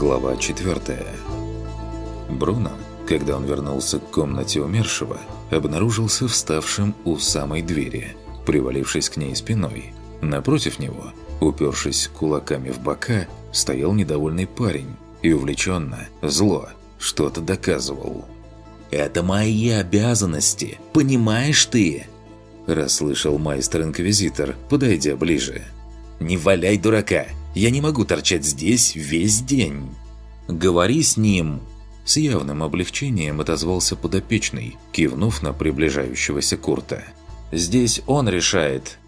Глава 4 Бруно, когда он вернулся к комнате умершего, обнаружился вставшим у самой двери, привалившись к ней спиной. Напротив него, упершись кулаками в бока, стоял недовольный парень и увлеченно, зло, что-то доказывал. «Это мои обязанности, понимаешь ты?» Расслышал майстер-инквизитор, подойдя ближе. «Не валяй дурака! Я не могу торчать здесь весь день!» «Говори с ним!» С явным облегчением отозвался подопечный, кивнув на приближающегося Курта. «Здесь он решает!»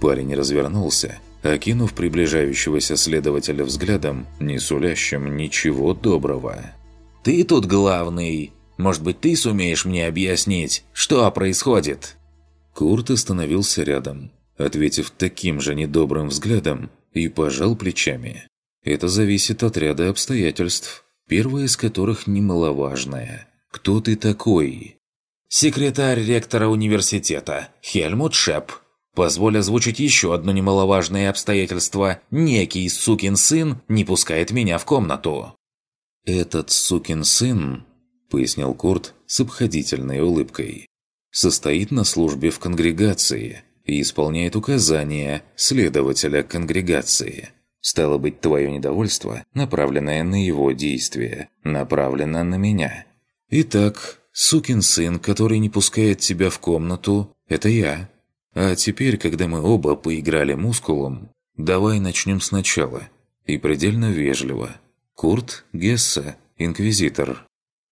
Парень развернулся, окинув приближающегося следователя взглядом, не сулящим ничего доброго. «Ты тут главный! Может быть, ты сумеешь мне объяснить, что происходит?» Курт остановился рядом, ответив таким же недобрым взглядом, и пожал плечами. Это зависит от ряда обстоятельств, первое из которых немаловажное. Кто ты такой? Секретарь ректора университета, Хельмут Шеп. Позволь озвучить еще одно немаловажное обстоятельство. Некий сукин сын не пускает меня в комнату. «Этот сукин сын», — пояснил Курт с обходительной улыбкой, состоит на службе в конгрегации и исполняет указания следователя конгрегации. Стало быть, твое недовольство, направленное на его действия, направлено на меня. Итак, сукин сын, который не пускает тебя в комнату, это я. А теперь, когда мы оба поиграли мускулом, давай начнем сначала. И предельно вежливо. Курт Гесса, инквизитор.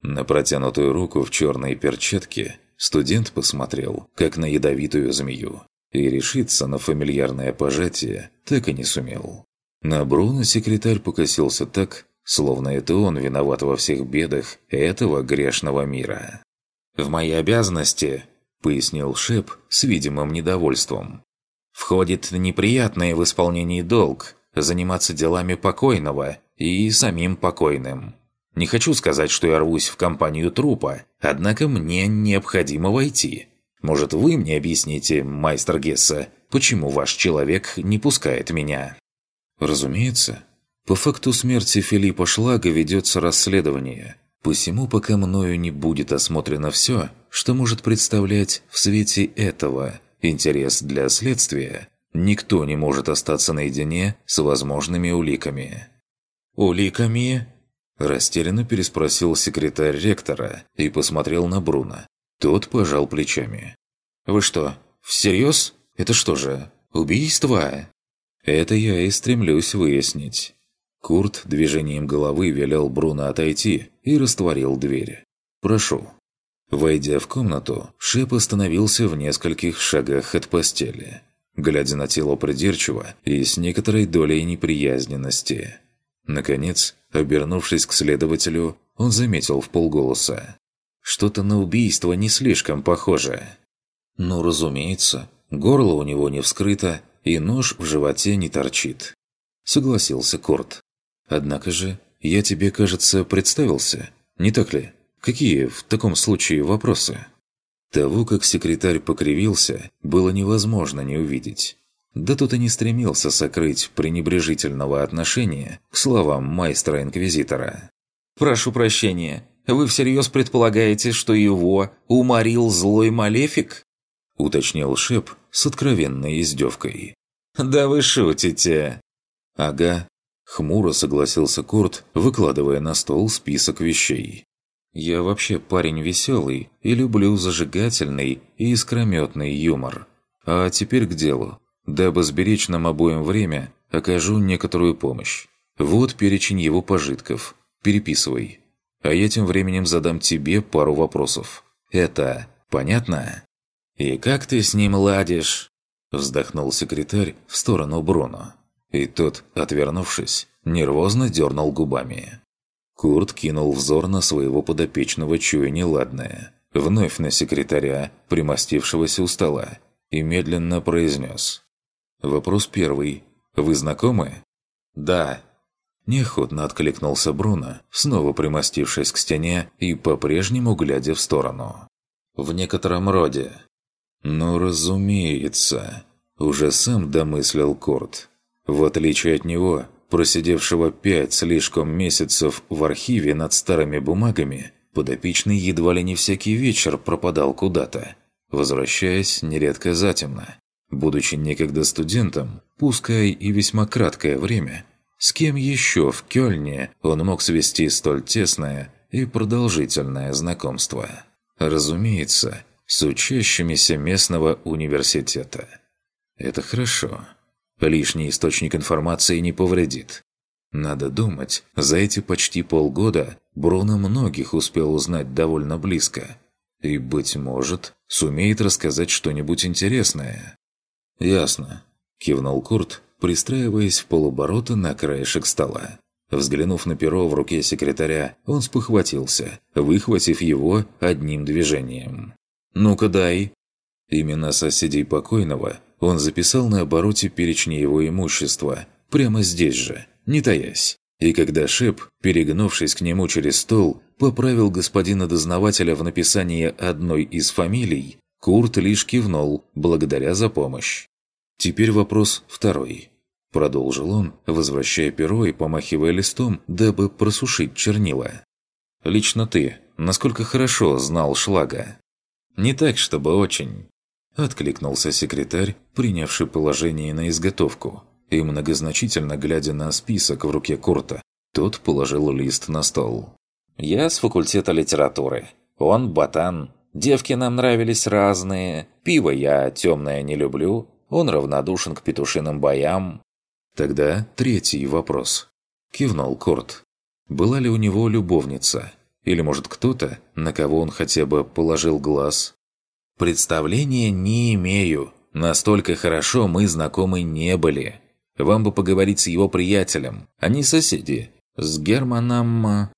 На протянутую руку в черной перчатке Студент посмотрел, как на ядовитую змею, и решиться на фамильярное пожатие так и не сумел. На Бруно секретарь покосился так, словно это он виноват во всех бедах этого грешного мира. «В мои обязанности», — пояснил Шеп с видимым недовольством, «входит неприятное в исполнении долг заниматься делами покойного и самим покойным. Не хочу сказать, что я рвусь в компанию трупа, однако мне необходимо войти. Может, вы мне объясните, майстер Гесса, почему ваш человек не пускает меня?» «Разумеется. По факту смерти Филиппа Шлага ведется расследование. Посему, пока мною не будет осмотрено все, что может представлять в свете этого интерес для следствия, никто не может остаться наедине с возможными уликами». «Уликами?» Растерянно переспросил секретарь ректора и посмотрел на Бруно. Тот пожал плечами. «Вы что, всерьез? Это что же, убийство?» «Это я и стремлюсь выяснить». Курт движением головы велел Бруно отойти и растворил дверь. «Прошу». Войдя в комнату, Шеп остановился в нескольких шагах от постели, глядя на тело придирчиво и с некоторой долей неприязненности. Наконец, обернувшись к следователю, он заметил в полголоса. «Что-то на убийство не слишком похоже». «Ну, разумеется, горло у него не вскрыто, и нож в животе не торчит», — согласился Корт. «Однако же, я тебе, кажется, представился, не так ли? Какие в таком случае вопросы?» Того, как секретарь покривился, было невозможно не увидеть. Да тут и не стремился сокрыть пренебрежительного отношения к словам майстра-инквизитора. «Прошу прощения, вы всерьез предполагаете, что его уморил злой малефик?» уточнил Шеп с откровенной издевкой. «Да вы шутите!» «Ага», — хмуро согласился Курт, выкладывая на стол список вещей. «Я вообще парень веселый и люблю зажигательный и искрометный юмор. А теперь к делу. Дабы сберечь нам обоим время, окажу некоторую помощь. Вот перечень его пожитков. Переписывай. А я тем временем задам тебе пару вопросов. Это понятно? «И как ты с ним ладишь?» Вздохнул секретарь в сторону Бруно. И тот, отвернувшись, нервозно дернул губами. Курт кинул взор на своего подопечного, чуя неладное. Вновь на секретаря, примостившегося у стола, и медленно произнес. Вопрос первый. Вы знакомы? Да. Неохотно откликнулся Бруно, снова примостившись к стене и по-прежнему глядя в сторону. В некотором роде. Ну, разумеется. Уже сам домыслил Корт. В отличие от него, просидевшего пять слишком месяцев в архиве над старыми бумагами, подопечный едва ли не всякий вечер пропадал куда-то, возвращаясь нередко затемно. Будучи некогда студентом, пускай и весьма краткое время, с кем еще в Кёльне он мог свести столь тесное и продолжительное знакомство? Разумеется, с учащимися местного университета. Это хорошо. Лишний источник информации не повредит. Надо думать, за эти почти полгода Бруно многих успел узнать довольно близко. И, быть может, сумеет рассказать что-нибудь интересное. «Ясно», – кивнул Курт, пристраиваясь в полуборота на краешек стола. Взглянув на перо в руке секретаря, он спохватился, выхватив его одним движением. «Ну-ка дай!» Имена соседей покойного он записал на обороте перечни его имущества, прямо здесь же, не таясь. И когда Шеп, перегнувшись к нему через стол, поправил господина дознавателя в написании одной из фамилий, Курт лишь кивнул, благодаря за помощь. Теперь вопрос второй. Продолжил он, возвращая перо и помахивая листом, дабы просушить чернила. «Лично ты, насколько хорошо знал Шлага?» «Не так, чтобы очень», – откликнулся секретарь, принявший положение на изготовку, и многозначительно глядя на список в руке Курта. Тот положил лист на стол. «Я с факультета литературы. Он ботан. Девки нам нравились разные. Пиво я темное не люблю. Он равнодушен к петушиным боям. Тогда третий вопрос. Кивнул Корт. Была ли у него любовница? Или, может, кто-то, на кого он хотя бы положил глаз? Представления не имею. Настолько хорошо мы знакомы не были. Вам бы поговорить с его приятелем. Они соседи. С Германом...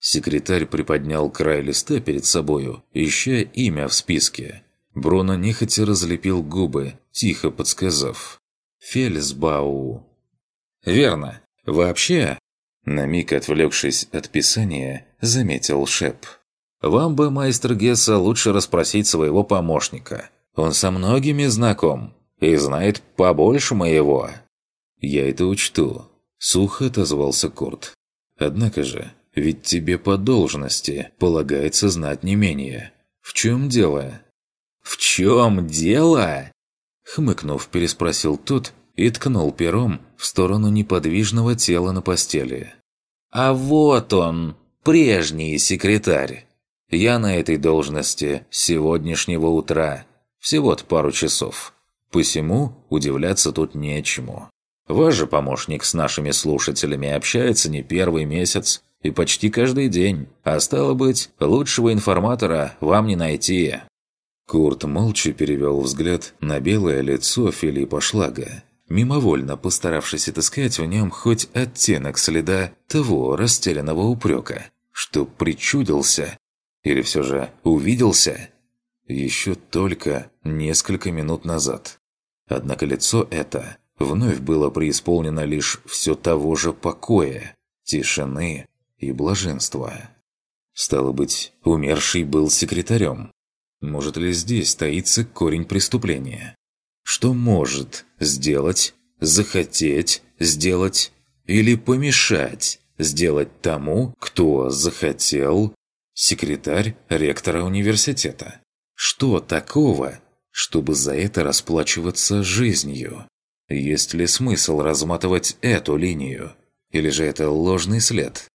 Секретарь приподнял край листа перед собою, ища имя в списке. Бруно нехотя разлепил губы, тихо подсказав. «Фельсбау». «Верно. Вообще...» На миг отвлекшись от писания, заметил Шеп. «Вам бы, майстер Гесса, лучше расспросить своего помощника. Он со многими знаком и знает побольше моего». «Я это учту», — сухо отозвался Курт. «Однако же, ведь тебе по должности полагается знать не менее. В чем дело?» «В чем дело?» Хмыкнув, переспросил тот и ткнул пером в сторону неподвижного тела на постели. «А вот он, прежний секретарь. Я на этой должности с сегодняшнего утра. Всего-то пару часов. Посему удивляться тут нечему. Ваш же помощник с нашими слушателями общается не первый месяц и почти каждый день, а стало быть, лучшего информатора вам не найти. Курт молча перевел взгляд на белое лицо Филиппа Шлага, мимовольно постаравшись отыскать в нем хоть оттенок следа того растерянного упрека, что причудился или все же увиделся еще только несколько минут назад. Однако лицо это вновь было преисполнено лишь все того же покоя, тишины и блаженства. Стало быть, умерший был секретарем, может ли здесь таится корень преступления? Что может сделать, захотеть сделать или помешать сделать тому, кто захотел секретарь ректора университета? Что такого, чтобы за это расплачиваться жизнью? Есть ли смысл разматывать эту линию? Или же это ложный след?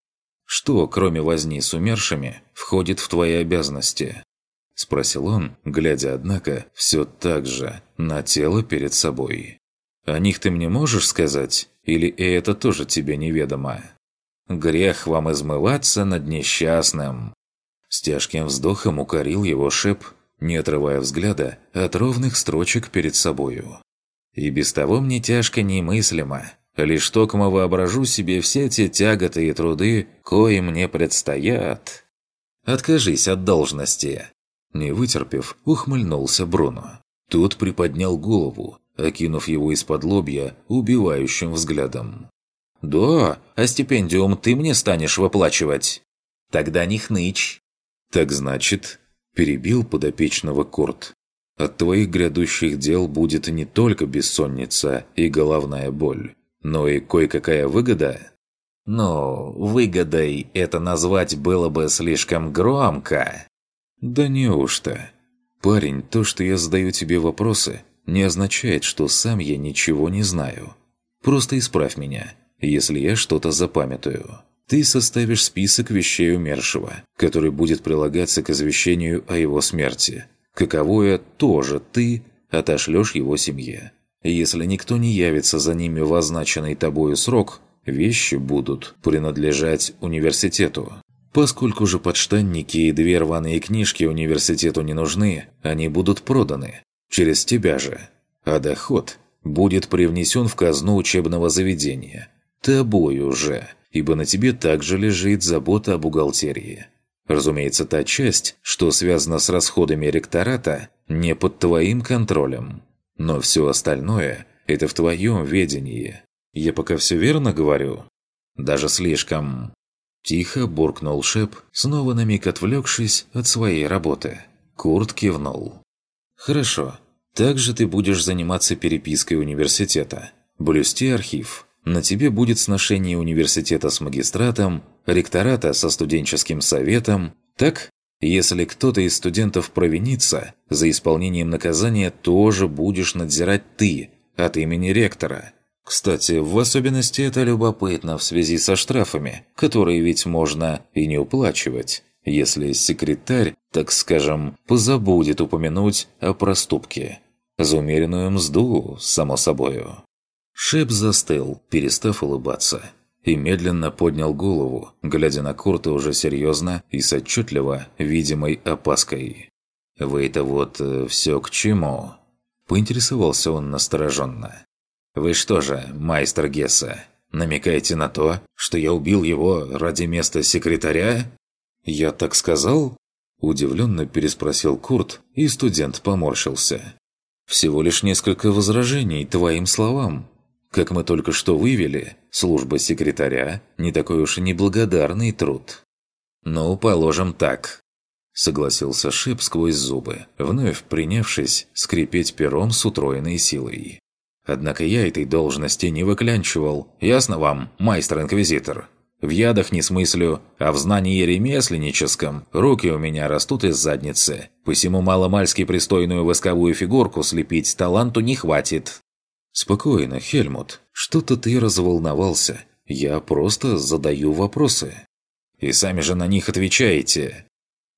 Что, кроме возни с умершими, входит в твои обязанности? – спросил он, глядя, однако, все так же на тело перед собой. «О них ты мне можешь сказать? Или и это тоже тебе неведомо?» «Грех вам измываться над несчастным!» С тяжким вздохом укорил его шеп, не отрывая взгляда от ровных строчек перед собою. «И без того мне тяжко немыслимо. Лишь токмо воображу себе все те тяготы и труды, кои мне предстоят. Откажись от должности, не вытерпев, ухмыльнулся Бруно. Тот приподнял голову, окинув его из-под лобья убивающим взглядом. «Да, а стипендиум ты мне станешь выплачивать?» «Тогда не хнычь». «Так значит...» – перебил подопечного Корт. «От твоих грядущих дел будет не только бессонница и головная боль, но и кое-какая выгода. Но выгодой это назвать было бы слишком громко. Да неужто? Парень, то, что я задаю тебе вопросы, не означает, что сам я ничего не знаю. Просто исправь меня, если я что-то запамятую. Ты составишь список вещей умершего, который будет прилагаться к извещению о его смерти. Каковое тоже ты отошлешь его семье. Если никто не явится за ними в означенный тобою срок, вещи будут принадлежать университету. Поскольку же подштанники и две рваные книжки университету не нужны, они будут проданы. Через тебя же. А доход будет привнесен в казну учебного заведения. Тобой уже, ибо на тебе также лежит забота о бухгалтерии. Разумеется, та часть, что связана с расходами ректората, не под твоим контролем. Но все остальное – это в твоем ведении. Я пока все верно говорю? Даже слишком. Тихо буркнул Шеп, снова на миг отвлекшись от своей работы. Курт кивнул. «Хорошо. Также ты будешь заниматься перепиской университета. Блюсти архив. На тебе будет сношение университета с магистратом, ректората со студенческим советом. Так, если кто-то из студентов провинится, за исполнением наказания тоже будешь надзирать ты, от имени ректора. Кстати, в особенности это любопытно в связи со штрафами, которые ведь можно и не уплачивать, если секретарь, так скажем, позабудет упомянуть о проступке. За умеренную мзду, само собою. Шеп застыл, перестав улыбаться, и медленно поднял голову, глядя на Курта уже серьезно и с отчетливо видимой опаской. «Вы это вот э, все к чему?» Поинтересовался он настороженно. «Вы что же, майстер Гесса, намекаете на то, что я убил его ради места секретаря?» «Я так сказал?» Удивленно переспросил Курт, и студент поморщился. «Всего лишь несколько возражений твоим словам. Как мы только что вывели, служба секретаря – не такой уж и неблагодарный труд». «Ну, положим так», – согласился Шип сквозь зубы, вновь принявшись скрипеть пером с утроенной силой. Однако я этой должности не выклянчивал. Ясно вам, майстер-инквизитор? В ядах не смыслю, а в знании ремесленническом руки у меня растут из задницы. Посему маломальски пристойную восковую фигурку слепить таланту не хватит. Спокойно, Хельмут. Что-то ты разволновался. Я просто задаю вопросы. И сами же на них отвечаете.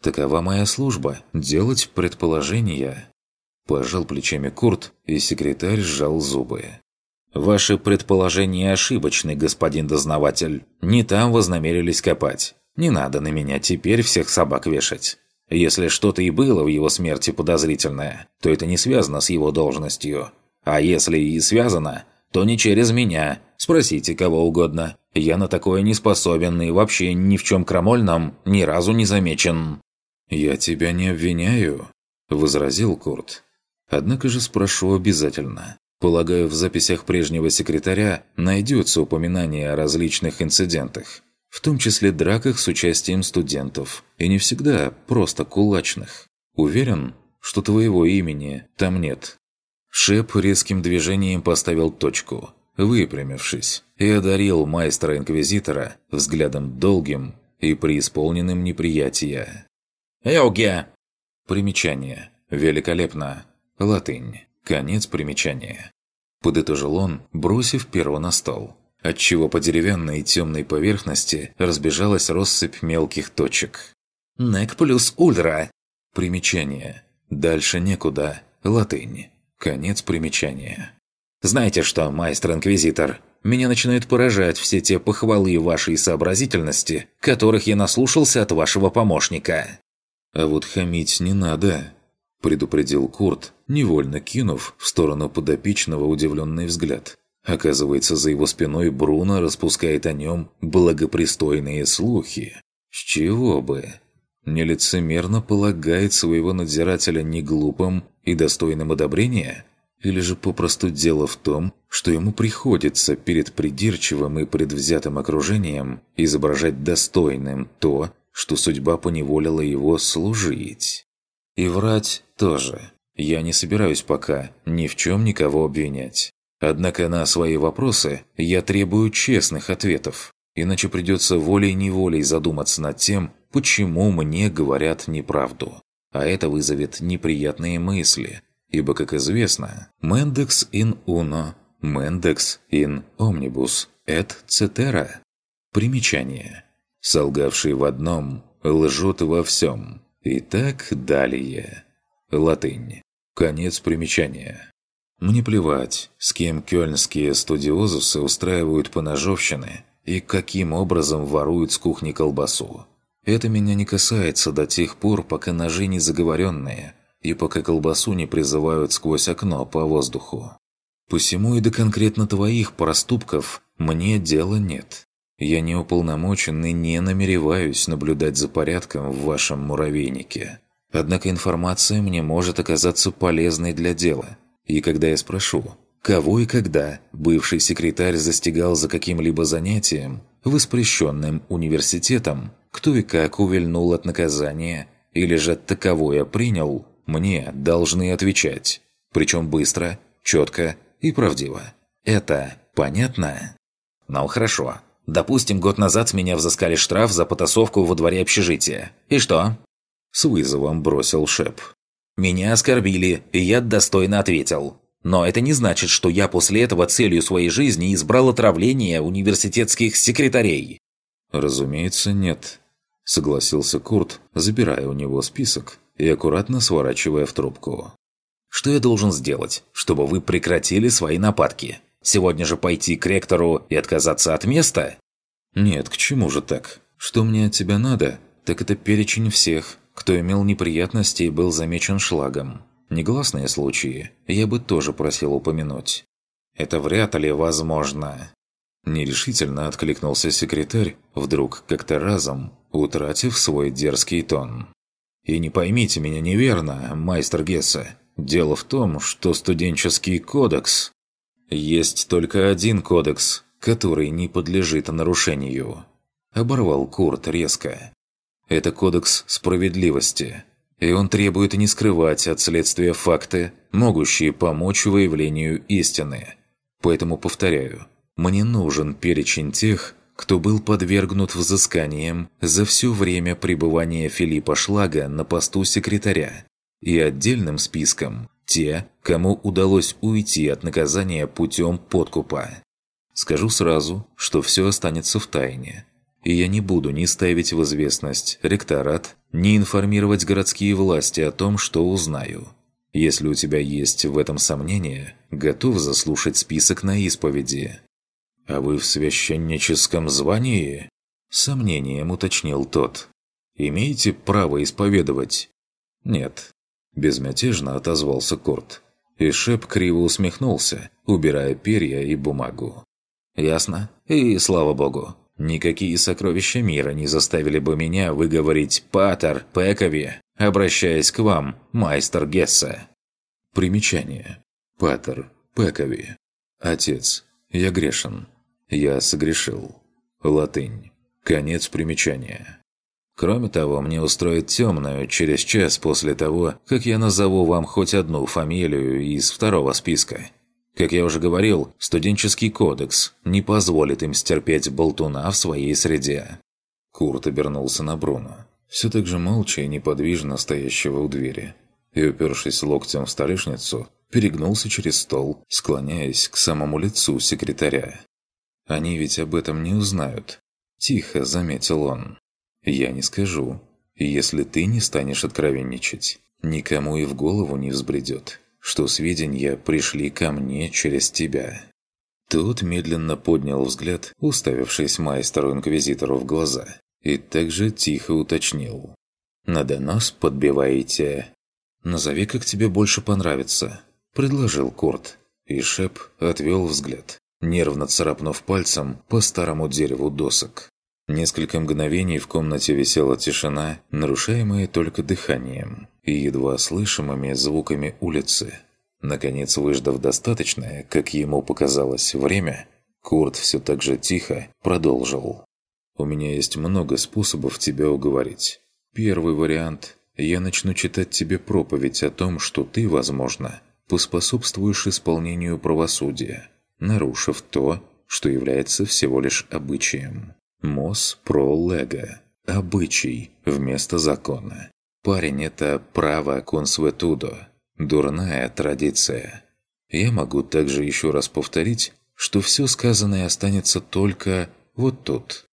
Такова моя служба – делать предположения. Пожал плечами Курт, и секретарь сжал зубы. «Ваши предположения ошибочны, господин дознаватель. Не там вознамерились копать. Не надо на меня теперь всех собак вешать. Если что-то и было в его смерти подозрительное, то это не связано с его должностью. А если и связано, то не через меня. Спросите кого угодно. Я на такое не способен и вообще ни в чем крамольном ни разу не замечен». «Я тебя не обвиняю», – возразил Курт. Однако же спрошу обязательно. Полагаю, в записях прежнего секретаря найдется упоминание о различных инцидентах, в том числе драках с участием студентов, и не всегда просто кулачных. Уверен, что твоего имени там нет. Шеп резким движением поставил точку, выпрямившись, и одарил майстра-инквизитора взглядом долгим и преисполненным неприятия. «Эуге!» Примечание. Великолепно. Латынь. Конец примечания. Подытожил он, бросив перо на стол, отчего по деревянной темной поверхности разбежалась россыпь мелких точек. «Нек плюс ультра!» Примечание. Дальше некуда. Латынь. Конец примечания. «Знаете что, майстер-инквизитор?» Меня начинают поражать все те похвалы вашей сообразительности, которых я наслушался от вашего помощника». «А вот хамить не надо», предупредил Курт, невольно кинув в сторону подопечного удивленный взгляд. Оказывается, за его спиной Бруно распускает о нем благопристойные слухи. С чего бы? Нелицемерно полагает своего надзирателя неглупым и достойным одобрения? Или же попросту дело в том, что ему приходится перед придирчивым и предвзятым окружением изображать достойным то, что судьба поневолила его служить? И врать тоже. Я не собираюсь пока ни в чем никого обвинять. Однако на свои вопросы я требую честных ответов, иначе придется волей-неволей задуматься над тем, почему мне говорят неправду. А это вызовет неприятные мысли, ибо, как известно, «mendex in uno, mendex in omnibus, et cetera». Примечание. Солгавший в одном, лжет во всем. И так далее. Латынь. Конец примечания. Мне плевать, с кем кёльнские студиозусы устраивают поножовщины и каким образом воруют с кухни колбасу. Это меня не касается до тех пор, пока ножи не заговоренные и пока колбасу не призывают сквозь окно по воздуху. Посему и до конкретно твоих проступков мне дела нет. Я не уполномочен и не намереваюсь наблюдать за порядком в вашем муравейнике. Однако информация мне может оказаться полезной для дела. И когда я спрошу, кого и когда бывший секретарь застигал за каким-либо занятием, воспрещенным университетом, кто и как увильнул от наказания или же таковое принял, мне должны отвечать. Причем быстро, четко и правдиво. Это понятно? Ну хорошо. Допустим, год назад с меня взыскали штраф за потасовку во дворе общежития. И что? С вызовом бросил Шеп. Меня оскорбили, и я достойно ответил. Но это не значит, что я после этого целью своей жизни избрал отравление университетских секретарей. Разумеется, нет. Согласился Курт, забирая у него список и аккуратно сворачивая в трубку. Что я должен сделать, чтобы вы прекратили свои нападки? Сегодня же пойти к ректору и отказаться от места? Нет, к чему же так? Что мне от тебя надо, так это перечень всех, кто имел неприятности и был замечен шлагом. Негласные случаи я бы тоже просил упомянуть. Это вряд ли возможно. Нерешительно откликнулся секретарь, вдруг как-то разом, утратив свой дерзкий тон. «И не поймите меня неверно, майстер Гесса. Дело в том, что студенческий кодекс есть только один кодекс, который не подлежит нарушению. Оборвал Курт резко. Это кодекс справедливости. И он требует не скрывать от следствия факты, могущие помочь выявлению истины. Поэтому повторяю, мне нужен перечень тех, кто был подвергнут взысканиям за все время пребывания Филиппа Шлага на посту секретаря, и отдельным списком те, кому удалось уйти от наказания путем подкупа. Скажу сразу, что все останется в тайне. И я не буду ни ставить в известность ректорат, ни информировать городские власти о том, что узнаю. Если у тебя есть в этом сомнения, готов заслушать список на исповеди. «А вы в священническом звании?» Сомнением уточнил тот. «Имеете право исповедовать?» «Нет, Безмятежно отозвался Корт. И Шеп криво усмехнулся, убирая перья и бумагу. «Ясно. И слава богу. Никакие сокровища мира не заставили бы меня выговорить «Патер Пекови», обращаясь к вам, майстер Гесса. Примечание. Патер Пекови. Отец, я грешен. Я согрешил. Латынь. Конец примечания. Кроме того, мне устроит темную через час после того, как я назову вам хоть одну фамилию из второго списка. Как я уже говорил, студенческий кодекс не позволит им стерпеть болтуна в своей среде. Курт обернулся на Бруно, все так же молча и неподвижно стоящего у двери, и, упершись локтем в столешницу, перегнулся через стол, склоняясь к самому лицу секретаря. «Они ведь об этом не узнают», – тихо заметил он. Я не скажу. Если ты не станешь откровенничать, никому и в голову не взбредет, что сведения пришли ко мне через тебя». Тот медленно поднял взгляд, уставившись майстеру-инквизитору в глаза, и также тихо уточнил. «На донос подбиваете?» «Назови, как тебе больше понравится», – предложил Курт, и Шеп отвел взгляд, нервно царапнув пальцем по старому дереву досок. Несколько мгновений в комнате висела тишина, нарушаемая только дыханием и едва слышимыми звуками улицы. Наконец, выждав достаточное, как ему показалось, время, Курт все так же тихо продолжил. «У меня есть много способов тебя уговорить. Первый вариант – я начну читать тебе проповедь о том, что ты, возможно, поспособствуешь исполнению правосудия, нарушив то, что является всего лишь обычаем. Мос про лего. Обычай вместо закона. Парень – это право консветудо. Дурная традиция. Я могу также еще раз повторить, что все сказанное останется только вот тут.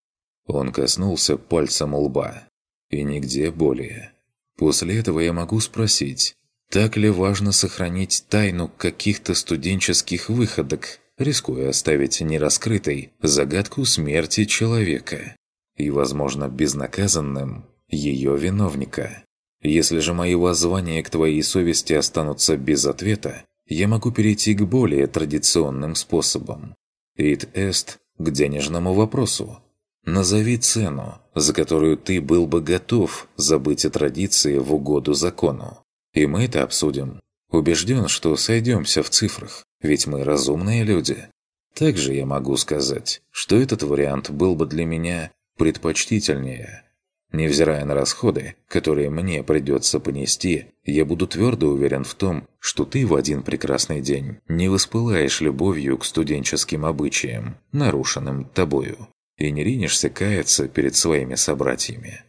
Он коснулся пальцем лба. И нигде более. После этого я могу спросить, так ли важно сохранить тайну каких-то студенческих выходок, рискуя оставить нераскрытой загадку смерти человека и, возможно, безнаказанным ее виновника. Если же мои воззвания к твоей совести останутся без ответа, я могу перейти к более традиционным способам. Ид эст к денежному вопросу. Назови цену, за которую ты был бы готов забыть о традиции в угоду закону. И мы это обсудим. Убежден, что сойдемся в цифрах, ведь мы разумные люди. Также я могу сказать, что этот вариант был бы для меня предпочтительнее. Невзирая на расходы, которые мне придется понести, я буду твердо уверен в том, что ты в один прекрасный день не воспылаешь любовью к студенческим обычаям, нарушенным тобою, и не ринешься каяться перед своими собратьями.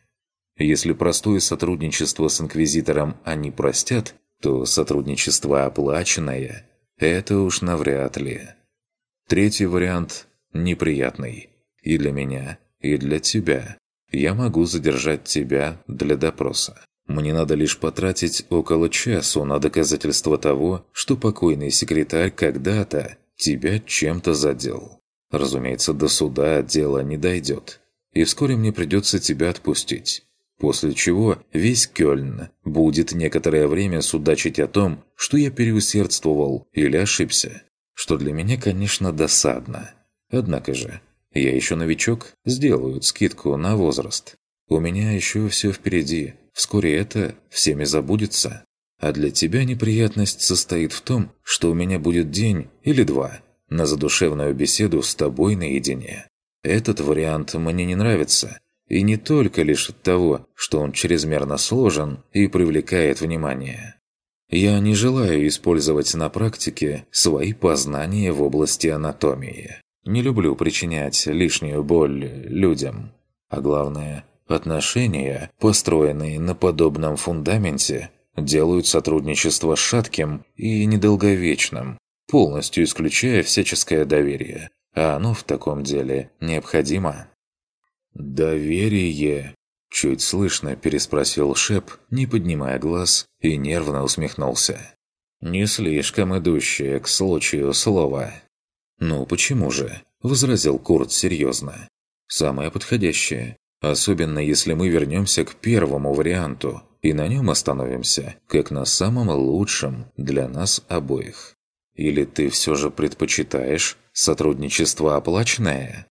Если простое сотрудничество с Инквизитором они простят, то сотрудничество оплаченное – это уж навряд ли. Третий вариант неприятный. И для меня, и для тебя я могу задержать тебя для допроса. Мне надо лишь потратить около часу на доказательство того, что покойный секретарь когда-то тебя чем-то задел. Разумеется, до суда дело не дойдет. И вскоре мне придется тебя отпустить. После чего весь Кёльн будет некоторое время судачить о том, что я переусердствовал или ошибся. Что для меня, конечно, досадно. Однако же, я еще новичок, сделают скидку на возраст. У меня еще все впереди. Вскоре это всеми забудется. А для тебя неприятность состоит в том, что у меня будет день или два на задушевную беседу с тобой наедине. Этот вариант мне не нравится. И не только лишь от того, что он чрезмерно сложен и привлекает внимание. Я не желаю использовать на практике свои познания в области анатомии. Не люблю причинять лишнюю боль людям. А главное, отношения, построенные на подобном фундаменте, делают сотрудничество шатким и недолговечным, полностью исключая всяческое доверие. А оно в таком деле необходимо. «Доверие?» – чуть слышно переспросил Шеп, не поднимая глаз, и нервно усмехнулся. «Не слишком идущее к случаю слово». «Ну почему же?» – возразил Курт серьезно. «Самое подходящее. Особенно если мы вернемся к первому варианту и на нем остановимся, как на самом лучшем для нас обоих. Или ты все же предпочитаешь сотрудничество оплаченное?»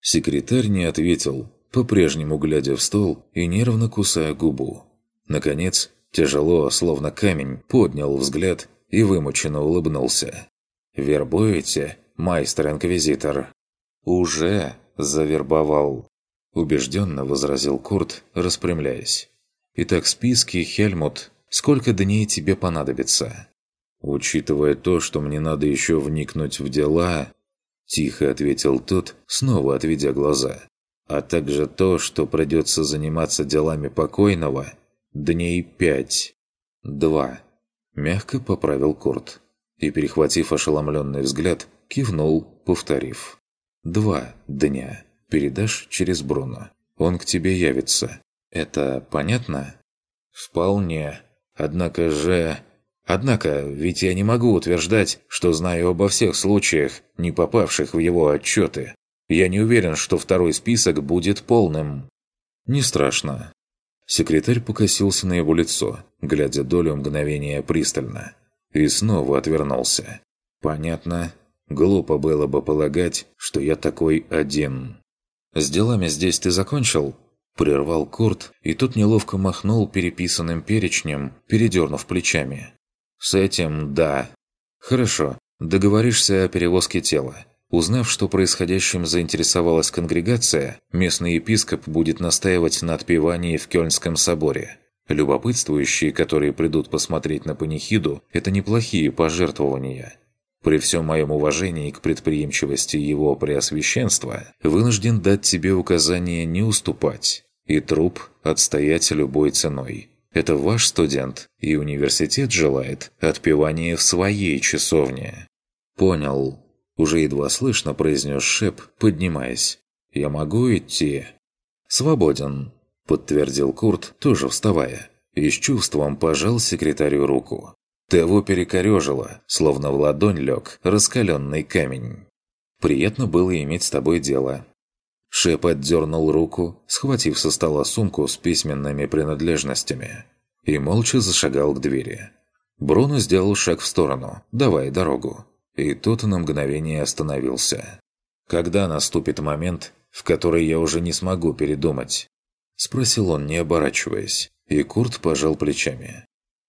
Секретарь не ответил, по-прежнему глядя в стол и нервно кусая губу. Наконец, тяжело, словно камень, поднял взгляд и вымученно улыбнулся. «Вербуете?» майстер-инквизитор. «Уже завербовал», – убежденно возразил Курт, распрямляясь. «Итак, списки, Хельмут, сколько дней тебе понадобится?» «Учитывая то, что мне надо еще вникнуть в дела», – тихо ответил тот, снова отведя глаза. «А также то, что придется заниматься делами покойного, дней пять». «Два», – мягко поправил Курт. И, перехватив ошеломленный взгляд, Кивнул, повторив. «Два дня. Передашь через Бруно. Он к тебе явится. Это понятно?» «Вполне. Однако же...» «Однако, ведь я не могу утверждать, что знаю обо всех случаях, не попавших в его отчеты. Я не уверен, что второй список будет полным». «Не страшно». Секретарь покосился на его лицо, глядя долю мгновения пристально. И снова отвернулся. «Понятно. Глупо было бы полагать, что я такой один. «С делами здесь ты закончил?» Прервал Курт, и тут неловко махнул переписанным перечнем, передернув плечами. «С этим – да. Хорошо, договоришься о перевозке тела. Узнав, что происходящим заинтересовалась конгрегация, местный епископ будет настаивать на отпевании в Кёльнском соборе. Любопытствующие, которые придут посмотреть на панихиду, это неплохие пожертвования. При всем моем уважении к предприимчивости его преосвященства, вынужден дать тебе указание не уступать и труп отстоять любой ценой. Это ваш студент, и университет желает отпевания в своей часовне». «Понял», – уже едва слышно произнес Шеп, поднимаясь. «Я могу идти?» «Свободен», – подтвердил Курт, тоже вставая, и с чувством пожал секретарю руку. Того перекорежило, словно в ладонь лег раскаленный камень. «Приятно было иметь с тобой дело». Шеп отдернул руку, схватив со стола сумку с письменными принадлежностями, и молча зашагал к двери. Бруно сделал шаг в сторону, давая дорогу, и тот на мгновение остановился. «Когда наступит момент, в который я уже не смогу передумать?» Спросил он, не оборачиваясь, и Курт пожал плечами.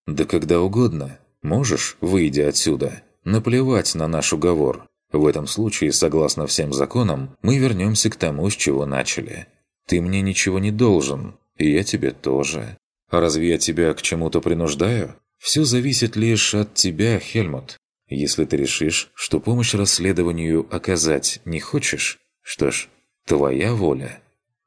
«Да когда угодно. Можешь, выйдя отсюда, наплевать на наш уговор. В этом случае, согласно всем законам, мы вернемся к тому, с чего начали. Ты мне ничего не должен, и я тебе тоже. Разве я тебя к чему-то принуждаю? Все зависит лишь от тебя, Хельмут. Если ты решишь, что помощь расследованию оказать не хочешь, что ж, твоя воля.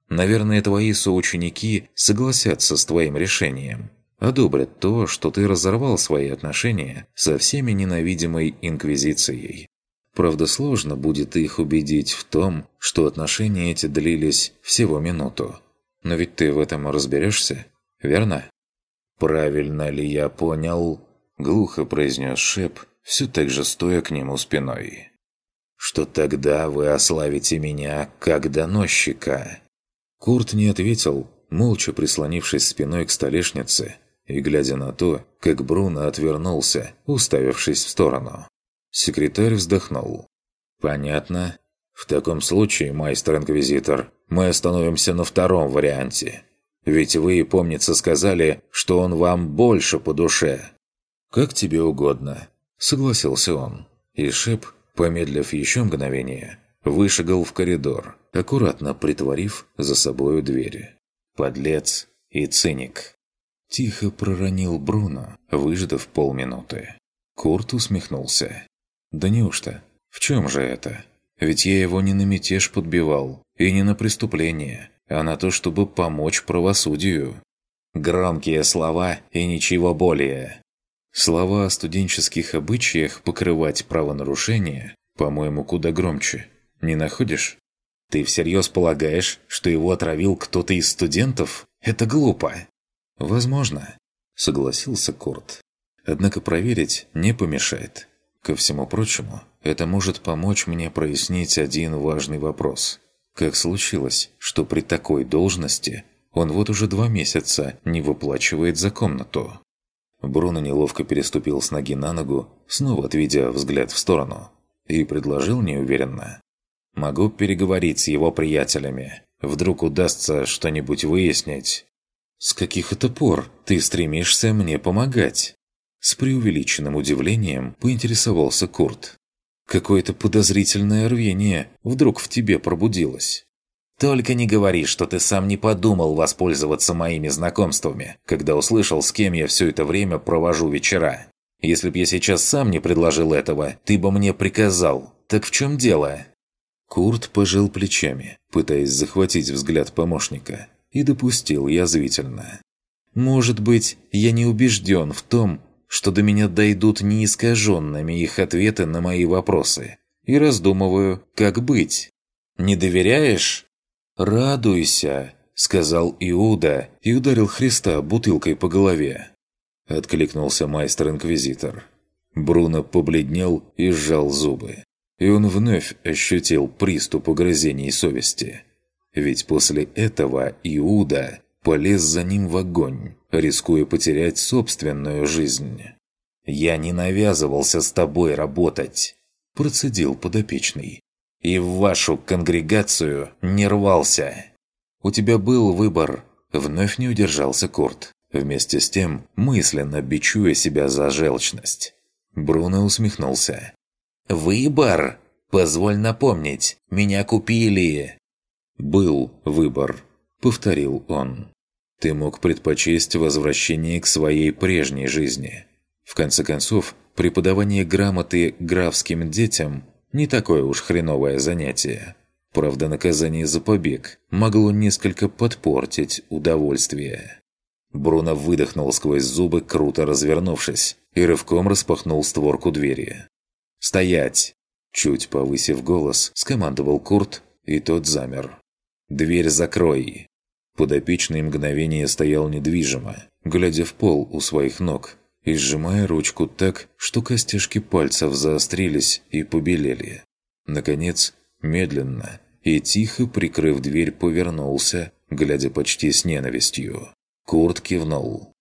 Наверное, твои соученики согласятся с твоим решением одобрят то, что ты разорвал свои отношения со всеми ненавидимой Инквизицией. Правда, сложно будет их убедить в том, что отношения эти длились всего минуту. Но ведь ты в этом разберешься, верно? «Правильно ли я понял?» – глухо произнес Шеп, все так же стоя к нему спиной. «Что тогда вы ославите меня как доносчика?» Курт не ответил, молча прислонившись спиной к столешнице и глядя на то, как Бруно отвернулся, уставившись в сторону. Секретарь вздохнул. «Понятно. В таком случае, майстер-инквизитор, мы остановимся на втором варианте. Ведь вы, помнится, сказали, что он вам больше по душе». «Как тебе угодно», — согласился он. И Шеп, помедлив еще мгновение, вышагал в коридор, аккуратно притворив за собою двери. «Подлец и циник». Тихо проронил Бруно, выждав полминуты. Курт усмехнулся. «Да неужто? В чем же это? Ведь я его не на мятеж подбивал, и не на преступление, а на то, чтобы помочь правосудию. Громкие слова и ничего более. Слова о студенческих обычаях покрывать правонарушения, по-моему, куда громче. Не находишь? Ты всерьез полагаешь, что его отравил кто-то из студентов? Это глупо. «Возможно», – согласился Курт. «Однако проверить не помешает. Ко всему прочему, это может помочь мне прояснить один важный вопрос. Как случилось, что при такой должности он вот уже два месяца не выплачивает за комнату?» Бруно неловко переступил с ноги на ногу, снова отведя взгляд в сторону, и предложил неуверенно. «Могу переговорить с его приятелями. Вдруг удастся что-нибудь выяснить, «С каких это пор ты стремишься мне помогать?» С преувеличенным удивлением поинтересовался Курт. «Какое-то подозрительное рвение вдруг в тебе пробудилось». «Только не говори, что ты сам не подумал воспользоваться моими знакомствами, когда услышал, с кем я все это время провожу вечера. Если б я сейчас сам не предложил этого, ты бы мне приказал. Так в чем дело?» Курт пожал плечами, пытаясь захватить взгляд помощника и допустил язвительно. «Может быть, я не убежден в том, что до меня дойдут неискаженными их ответы на мои вопросы, и раздумываю, как быть. Не доверяешь? Радуйся!» — сказал Иуда и ударил Христа бутылкой по голове. Откликнулся майстер-инквизитор. Бруно побледнел и сжал зубы. И он вновь ощутил приступ угрызений совести. Ведь после этого Иуда полез за ним в огонь, рискуя потерять собственную жизнь. «Я не навязывался с тобой работать», – процедил подопечный. «И в вашу конгрегацию не рвался». «У тебя был выбор», – вновь не удержался Курт, вместе с тем мысленно бичуя себя за желчность. Бруно усмехнулся. «Выбор? Позволь напомнить, меня купили!» «Был выбор», — повторил он. Ты мог предпочесть возвращение к своей прежней жизни. В конце концов, преподавание грамоты графским детям не такое уж хреновое занятие. Правда, наказание за побег могло несколько подпортить удовольствие. Бруно выдохнул сквозь зубы, круто развернувшись, и рывком распахнул створку двери. «Стоять!» Чуть повысив голос, скомандовал Курт, и тот замер. «Дверь закрой!» Подопечный мгновение стоял недвижимо, глядя в пол у своих ног и сжимая ручку так, что костяшки пальцев заострились и побелели. Наконец, медленно и тихо прикрыв дверь, повернулся, глядя почти с ненавистью. Курт кивнул.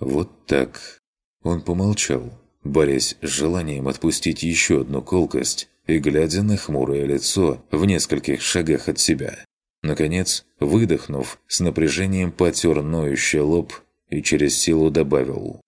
«Вот так». Он помолчал, борясь с желанием отпустить еще одну колкость и глядя на хмурое лицо в нескольких шагах от себя. Наконец, выдохнув, с напряжением потер ноющий лоб и через силу добавил.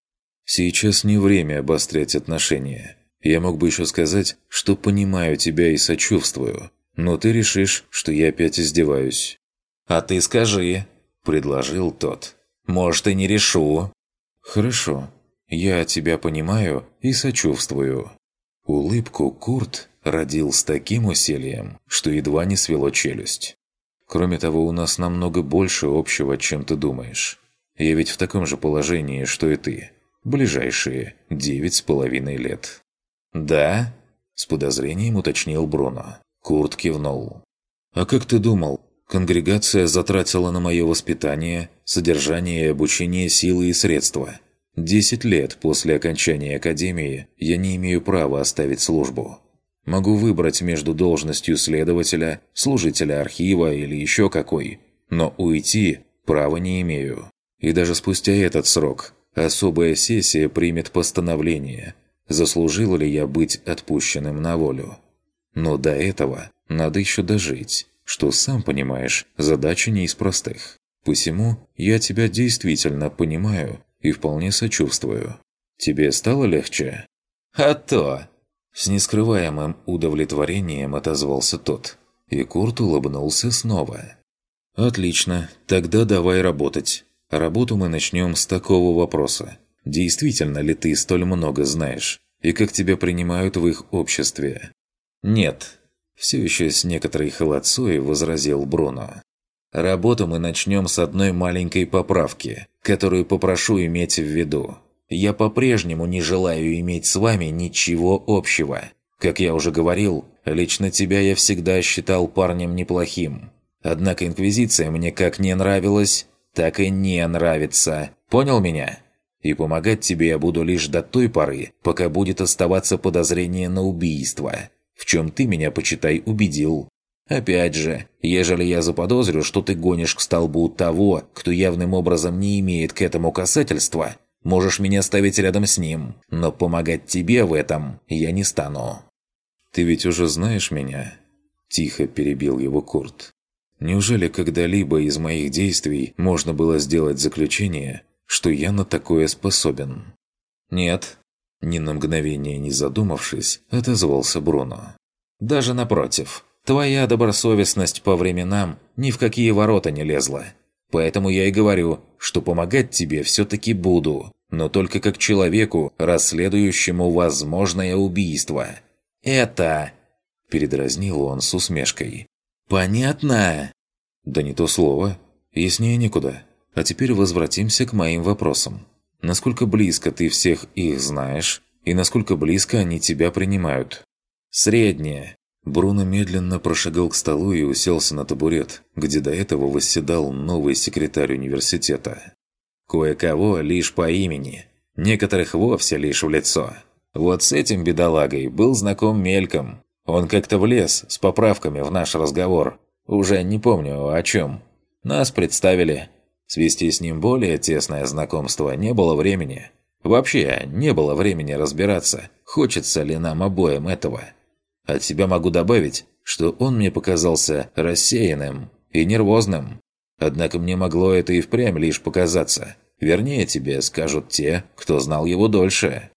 «Сейчас не время обострять отношения. Я мог бы еще сказать, что понимаю тебя и сочувствую, но ты решишь, что я опять издеваюсь». «А ты скажи», – предложил тот. «Может, и не решу». «Хорошо. Я тебя понимаю и сочувствую». Улыбку Курт родил с таким усилием, что едва не свело челюсть. Кроме того, у нас намного больше общего, чем ты думаешь. Я ведь в таком же положении, что и ты. Ближайшие девять с половиной лет. «Да?» – с подозрением уточнил Бруно. Курт кивнул. «А как ты думал, конгрегация затратила на мое воспитание, содержание и обучение силы и средства? Десять лет после окончания академии я не имею права оставить службу. Могу выбрать между должностью следователя, служителя архива или еще какой, но уйти права не имею. И даже спустя этот срок особая сессия примет постановление, заслужил ли я быть отпущенным на волю. Но до этого надо еще дожить, что, сам понимаешь, задача не из простых. Посему я тебя действительно понимаю и вполне сочувствую. Тебе стало легче? А то! С нескрываемым удовлетворением отозвался тот, и Курт улыбнулся снова. «Отлично, тогда давай работать. Работу мы начнем с такого вопроса. Действительно ли ты столь много знаешь? И как тебя принимают в их обществе?» «Нет», – все еще с некоторой холодцой возразил Бруно. «Работу мы начнем с одной маленькой поправки, которую попрошу иметь в виду. Я по-прежнему не желаю иметь с вами ничего общего. Как я уже говорил, лично тебя я всегда считал парнем неплохим. Однако Инквизиция мне как не нравилась, так и не нравится. Понял меня? И помогать тебе я буду лишь до той поры, пока будет оставаться подозрение на убийство. В чем ты меня, почитай, убедил. Опять же, ежели я заподозрю, что ты гонишь к столбу того, кто явным образом не имеет к этому касательства, Можешь меня ставить рядом с ним, но помогать тебе в этом я не стану». «Ты ведь уже знаешь меня?» Тихо перебил его Курт. «Неужели когда-либо из моих действий можно было сделать заключение, что я на такое способен?» «Нет». Ни на мгновение не задумавшись, отозвался Бруно. «Даже напротив, твоя добросовестность по временам ни в какие ворота не лезла. Поэтому я и говорю, что помогать тебе все-таки буду но только как человеку, расследующему возможное убийство. Это...» – передразнил он с усмешкой. «Понятно?» «Да не то слово. Яснее некуда. А теперь возвратимся к моим вопросам. Насколько близко ты всех их знаешь, и насколько близко они тебя принимают?» «Среднее». Бруно медленно прошагал к столу и уселся на табурет, где до этого восседал новый секретарь университета. Кое-кого лишь по имени, некоторых вовсе лишь в лицо. Вот с этим бедолагой был знаком мельком. Он как-то влез с поправками в наш разговор. Уже не помню о чем. Нас представили. Свести с ним более тесное знакомство не было времени. Вообще, не было времени разбираться, хочется ли нам обоим этого. От себя могу добавить, что он мне показался рассеянным и нервозным. Однако мне могло это и впрямь лишь показаться. Вернее, тебе скажут те, кто знал его дольше.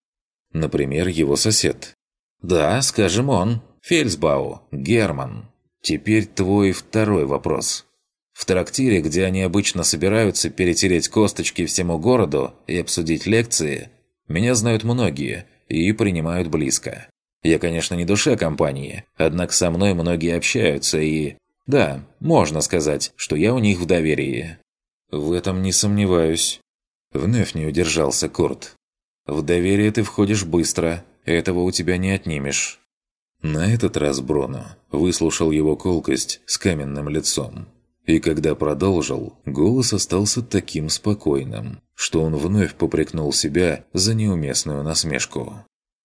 Например, его сосед. Да, скажем он. Фельсбау. Герман. Теперь твой второй вопрос. В трактире, где они обычно собираются перетереть косточки всему городу и обсудить лекции, меня знают многие и принимают близко. Я, конечно, не душа компании, однако со мной многие общаются и... Да, можно сказать, что я у них в доверии. В этом не сомневаюсь. Вновь не удержался Курт. В доверие ты входишь быстро, этого у тебя не отнимешь. На этот раз Броно выслушал его колкость с каменным лицом. И когда продолжил, голос остался таким спокойным, что он вновь попрекнул себя за неуместную насмешку.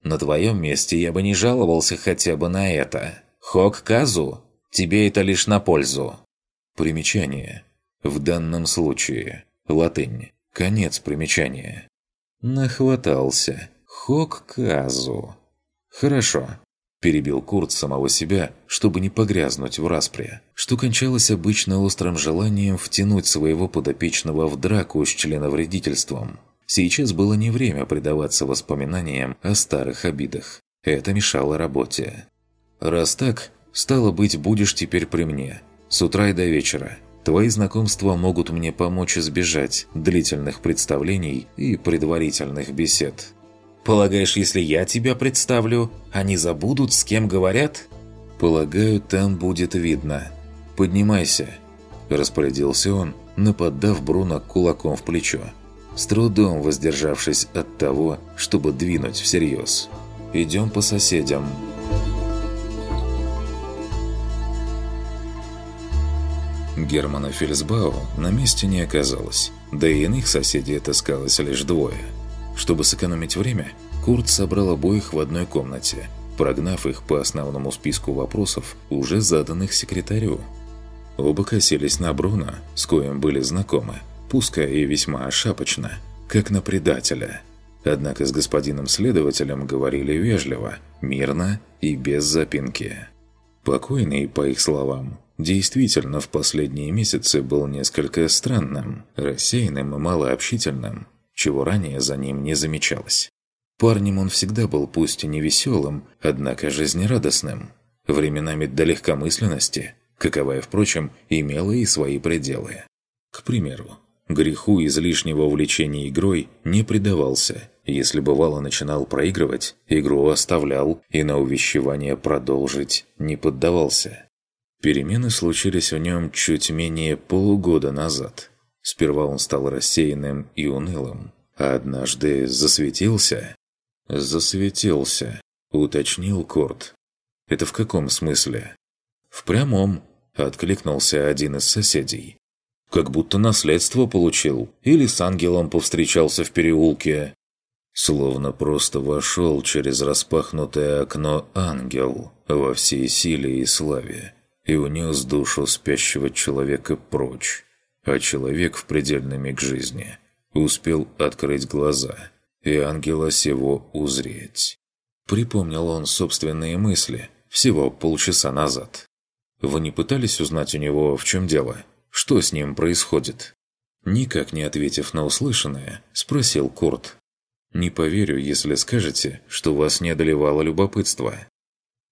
«На твоем месте я бы не жаловался хотя бы на это. Хок Казу, тебе это лишь на пользу». Примечание. В данном случае. Латынь. Конец примечания. Нахватался. Хок Казу. Хорошо перебил Курт самого себя, чтобы не погрязнуть в распре, что кончалось обычно острым желанием втянуть своего подопечного в драку с членовредительством. Сейчас было не время предаваться воспоминаниям о старых обидах. Это мешало работе. «Раз так, стало быть, будешь теперь при мне. С утра и до вечера. Твои знакомства могут мне помочь избежать длительных представлений и предварительных бесед. Полагаешь, если я тебя представлю, они забудут, с кем говорят?» «Полагаю, там будет видно. Поднимайся», – распорядился он, нападав Бруно кулаком в плечо, с трудом воздержавшись от того, чтобы двинуть всерьез. «Идем по соседям». Германа Фельсбау на месте не оказалось, да и иных соседей отыскалось лишь двое – чтобы сэкономить время, Курт собрал обоих в одной комнате, прогнав их по основному списку вопросов, уже заданных секретарю. Оба косились на Бруно, с коим были знакомы, пускай и весьма шапочно, как на предателя. Однако с господином следователем говорили вежливо, мирно и без запинки. Покойный, по их словам, действительно в последние месяцы был несколько странным, рассеянным и малообщительным, чего ранее за ним не замечалось. Парнем он всегда был пусть и не веселым, однако жизнерадостным. Временами до легкомысленности, каковая, впрочем, имела и свои пределы. К примеру, греху излишнего увлечения игрой не предавался. Если бывало начинал проигрывать, игру оставлял и на увещевание продолжить не поддавался. Перемены случились в нем чуть менее полугода назад – Сперва он стал рассеянным и унылым, а однажды засветился. «Засветился», — уточнил Корт. «Это в каком смысле?» «В прямом», — откликнулся один из соседей. «Как будто наследство получил, или с ангелом повстречался в переулке». Словно просто вошел через распахнутое окно ангел во всей силе и славе и унес душу спящего человека прочь а человек в предельный миг жизни успел открыть глаза и ангела сего узреть. Припомнил он собственные мысли всего полчаса назад. Вы не пытались узнать у него, в чем дело? Что с ним происходит? Никак не ответив на услышанное, спросил Курт. «Не поверю, если скажете, что вас не одолевало любопытство».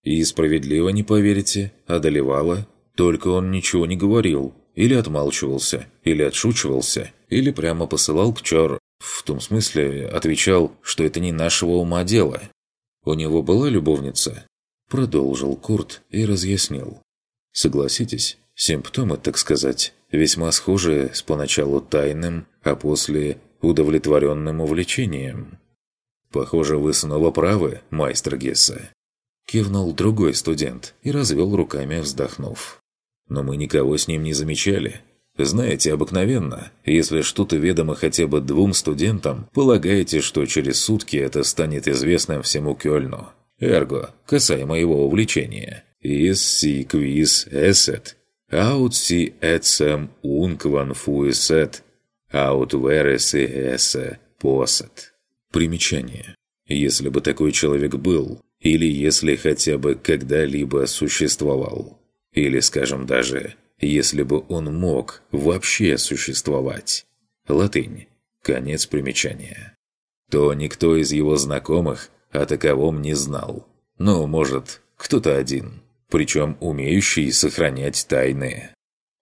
«И справедливо не поверите, одолевало, только он ничего не говорил, или отмалчивался, или отшучивался, или прямо посылал к чар... В том смысле, отвечал, что это не нашего ума дело. У него была любовница? Продолжил Курт и разъяснил. Согласитесь, симптомы, так сказать, весьма схожи с поначалу тайным, а после удовлетворенным увлечением. «Похоже, вы снова правы, майстер Гесса», – кивнул другой студент и развел руками, вздохнув но мы никого с ним не замечали. Знаете, обыкновенно, если что-то ведомо хотя бы двум студентам, полагаете, что через сутки это станет известным всему Кёльну. Эрго, касаемо его увлечения. «Is si quis esset, aut si etsem unquam fuiset, aut vere esse posset». Примечание. Если бы такой человек был, или если хотя бы когда-либо существовал. Или, скажем даже, если бы он мог вообще существовать. Латынь. Конец примечания. То никто из его знакомых о таковом не знал. Ну, может, кто-то один. Причем умеющий сохранять тайны.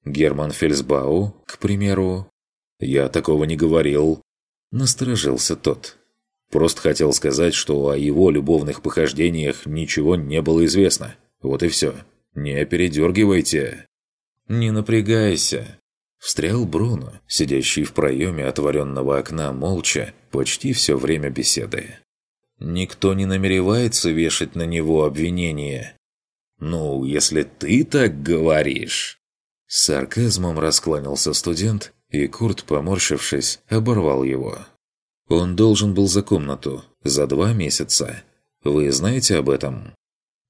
Герман Фельсбау, к примеру?» «Я такого не говорил», – насторожился тот. «Просто хотел сказать, что о его любовных похождениях ничего не было известно. Вот и все. Не передергивайте». «Не напрягайся», – встрял Бруно, сидящий в проеме отворенного окна молча почти все время беседы. «Никто не намеревается вешать на него обвинения». «Ну, если ты так говоришь...» С сарказмом раскланялся студент и Курт, поморщившись, оборвал его. «Он должен был за комнату. За два месяца. Вы знаете об этом?»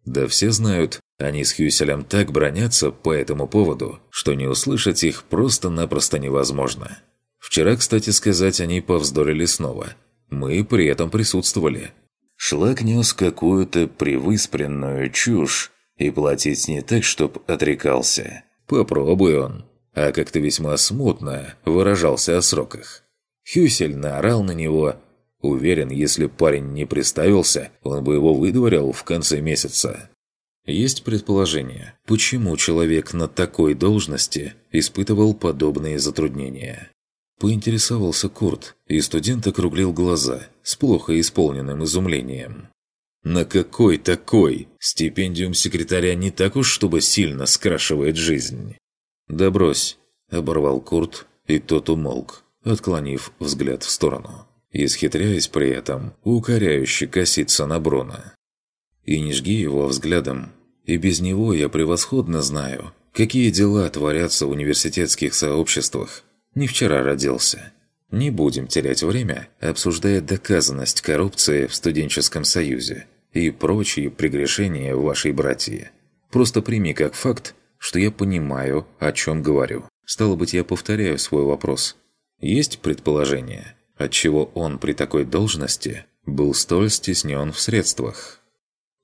«Да все знают. Они с Хюселем так бронятся по этому поводу, что не услышать их просто-напросто невозможно. Вчера, кстати сказать, они повздорили снова. Мы при этом присутствовали. Шлак нес какую-то привыспренную чушь и платить не так, чтоб отрекался. Попробуй он а как-то весьма смутно выражался о сроках. Хюсель наорал на него. Уверен, если парень не приставился, он бы его выдворил в конце месяца. Есть предположение, почему человек на такой должности испытывал подобные затруднения. Поинтересовался Курт, и студент округлил глаза с плохо исполненным изумлением. «На какой такой? Стипендиум секретаря не так уж, чтобы сильно скрашивает жизнь». «Да брось!» – оборвал Курт, и тот умолк, отклонив взгляд в сторону, исхитряясь при этом укоряюще коситься на Брона. «И не жги его взглядом, и без него я превосходно знаю, какие дела творятся в университетских сообществах. Не вчера родился». Не будем терять время, обсуждая доказанность коррупции в студенческом союзе и прочие прегрешения вашей братьи. Просто прими как факт, что я понимаю, о чем говорю. Стало быть, я повторяю свой вопрос. Есть предположение, отчего он при такой должности был столь стеснен в средствах?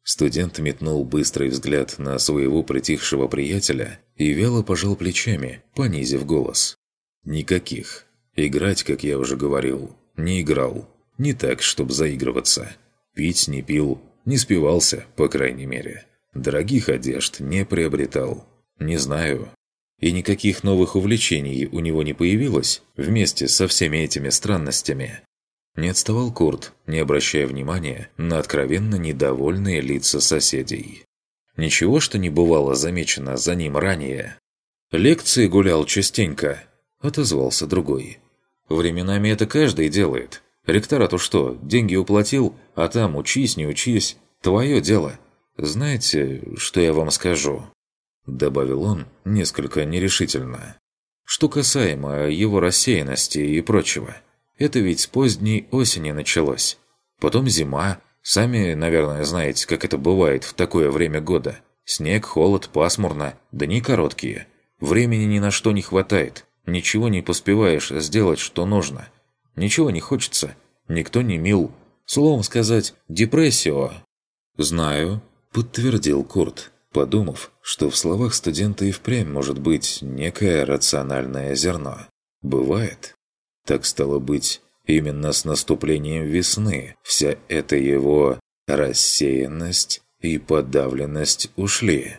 Студент метнул быстрый взгляд на своего притихшего приятеля и вяло пожал плечами, понизив голос. «Никаких. Играть, как я уже говорил, не играл. Не так, чтобы заигрываться. Пить не пил, не спивался, по крайней мере. Дорогих одежд не приобретал. Не знаю. И никаких новых увлечений у него не появилось вместе со всеми этими странностями. Не отставал Курт, не обращая внимания на откровенно недовольные лица соседей. Ничего, что не бывало замечено за ним ранее. «Лекции гулял частенько», – отозвался другой. «Временами это каждый делает. Ректорату что, деньги уплатил, а там учись, не учись. Твое дело. Знаете, что я вам скажу?» Добавил он несколько нерешительно. Что касаемо его рассеянности и прочего, это ведь с поздней осени началось. Потом зима, сами, наверное, знаете, как это бывает в такое время года. Снег, холод, пасмурно, дни короткие. Времени ни на что не хватает, ничего не поспеваешь сделать, что нужно. Ничего не хочется, никто не мил. Словом сказать, депрессио. «Знаю», — подтвердил Курт подумав, что в словах студента и впрямь может быть некое рациональное зерно. Бывает. Так стало быть, именно с наступлением весны вся эта его рассеянность и подавленность ушли.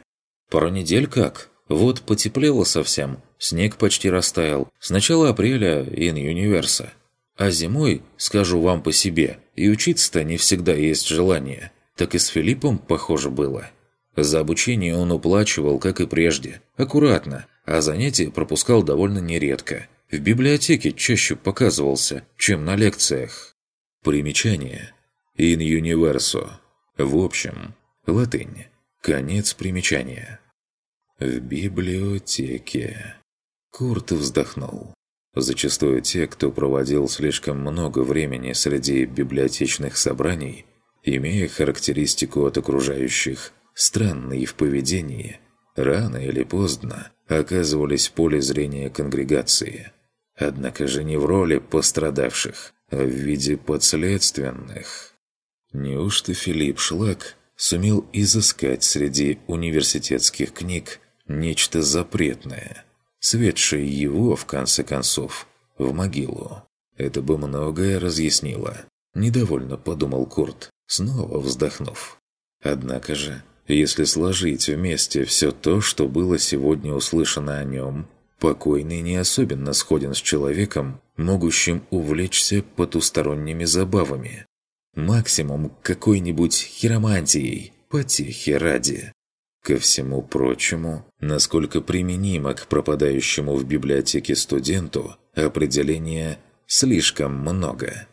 Пару недель как? Вот потеплело совсем, снег почти растаял. С начала апреля in универса. А зимой, скажу вам по себе, и учиться-то не всегда есть желание. Так и с Филиппом похоже было. За обучение он уплачивал, как и прежде, аккуратно, а занятия пропускал довольно нередко. В библиотеке чаще показывался, чем на лекциях. Примечание. In universo. В общем, латынь. Конец примечания. В библиотеке. Курт вздохнул. Зачастую те, кто проводил слишком много времени среди библиотечных собраний, имея характеристику от окружающих, странные в поведении, рано или поздно оказывались в поле зрения конгрегации. Однако же не в роли пострадавших, а в виде подследственных. Неужто Филипп Шлак сумел изыскать среди университетских книг нечто запретное, светшее его, в конце концов, в могилу? Это бы многое разъяснило. Недовольно подумал Курт, снова вздохнув. Однако же если сложить вместе все то, что было сегодня услышано о нем, Покойный не особенно сходен с человеком, могущим увлечься потусторонними забавами. Максимум какой-нибудь хиромантией, потехи ради. Ко всему прочему, насколько применимо к пропадающему в библиотеке студенту определение «слишком много».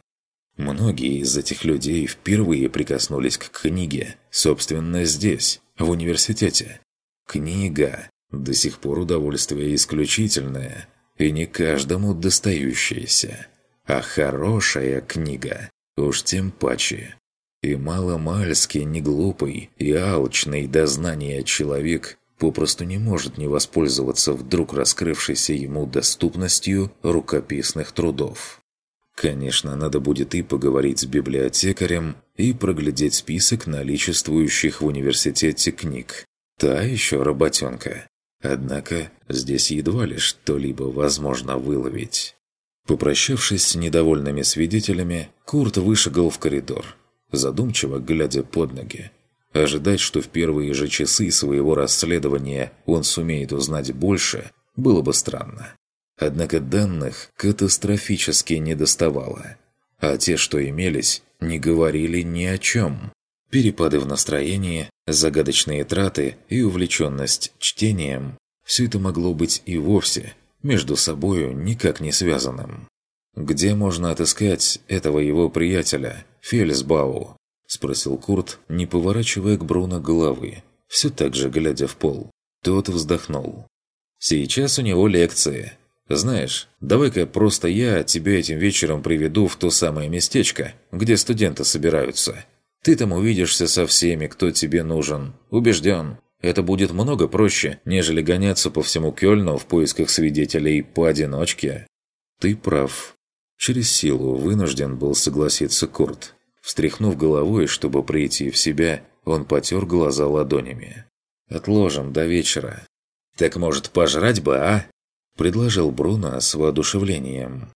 Многие из этих людей впервые прикоснулись к книге, собственно, здесь, в университете. Книга – до сих пор удовольствие исключительное и не каждому достающееся. А хорошая книга уж тем паче. И маломальски неглупый и алчный до знания человек попросту не может не воспользоваться вдруг раскрывшейся ему доступностью рукописных трудов. Конечно, надо будет и поговорить с библиотекарем, и проглядеть список наличествующих в университете книг. Та еще работенка. Однако здесь едва ли что-либо возможно выловить. Попрощавшись с недовольными свидетелями, Курт вышагал в коридор, задумчиво глядя под ноги. Ожидать, что в первые же часы своего расследования он сумеет узнать больше, было бы странно. Однако данных катастрофически недоставало, а те, что имелись, не говорили ни о чем. Перепады в настроении, загадочные траты и увлеченность чтением – все это могло быть и вовсе между собою никак не связанным. «Где можно отыскать этого его приятеля, Фельсбау?» – спросил Курт, не поворачивая к Бруно головы, все так же глядя в пол. Тот вздохнул. «Сейчас у него лекции. Знаешь, давай-ка просто я тебя этим вечером приведу в то самое местечко, где студенты собираются. Ты там увидишься со всеми, кто тебе нужен. Убежден. Это будет много проще, нежели гоняться по всему Кёльну в поисках свидетелей поодиночке. Ты прав. Через силу вынужден был согласиться Курт. Встряхнув головой, чтобы прийти в себя, он потер глаза ладонями. «Отложим до вечера». «Так, может, пожрать бы, а?» – предложил Бруно с воодушевлением.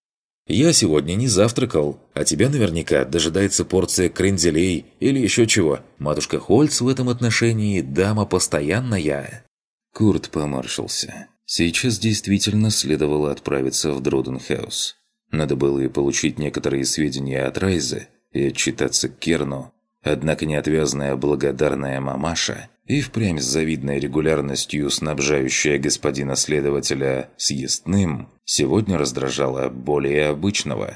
«Я сегодня не завтракал, а тебя наверняка дожидается порция кренделей или еще чего. Матушка Хольц в этом отношении дама постоянная». Курт поморщился. Сейчас действительно следовало отправиться в Друденхаус. Надо было и получить некоторые сведения от Райза и отчитаться Керну. Однако неотвязная благодарная мамаша и впрямь с завидной регулярностью снабжающая господина следователя съестным, сегодня раздражала более обычного.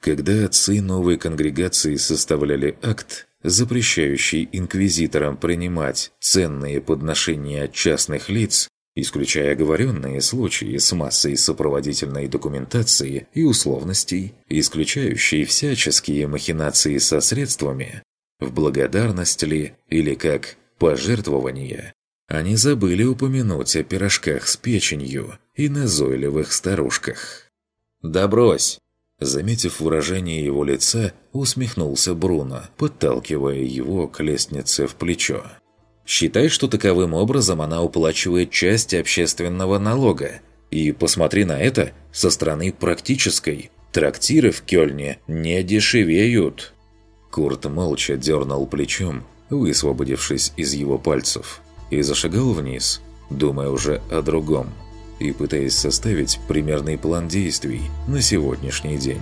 Когда отцы новой конгрегации составляли акт, запрещающий инквизиторам принимать ценные подношения от частных лиц, исключая оговоренные случаи с массой сопроводительной документации и условностей, исключающие всяческие махинации со средствами, в благодарность ли или как пожертвования, они забыли упомянуть о пирожках с печенью и назойливых старушках. «Да брось!» Заметив выражение его лица, усмехнулся Бруно, подталкивая его к лестнице в плечо. «Считай, что таковым образом она уплачивает часть общественного налога. И посмотри на это со стороны практической. Трактиры в Кёльне не дешевеют». Курт молча дернул плечом, высвободившись из его пальцев, и зашагал вниз, думая уже о другом, и пытаясь составить примерный план действий на сегодняшний день.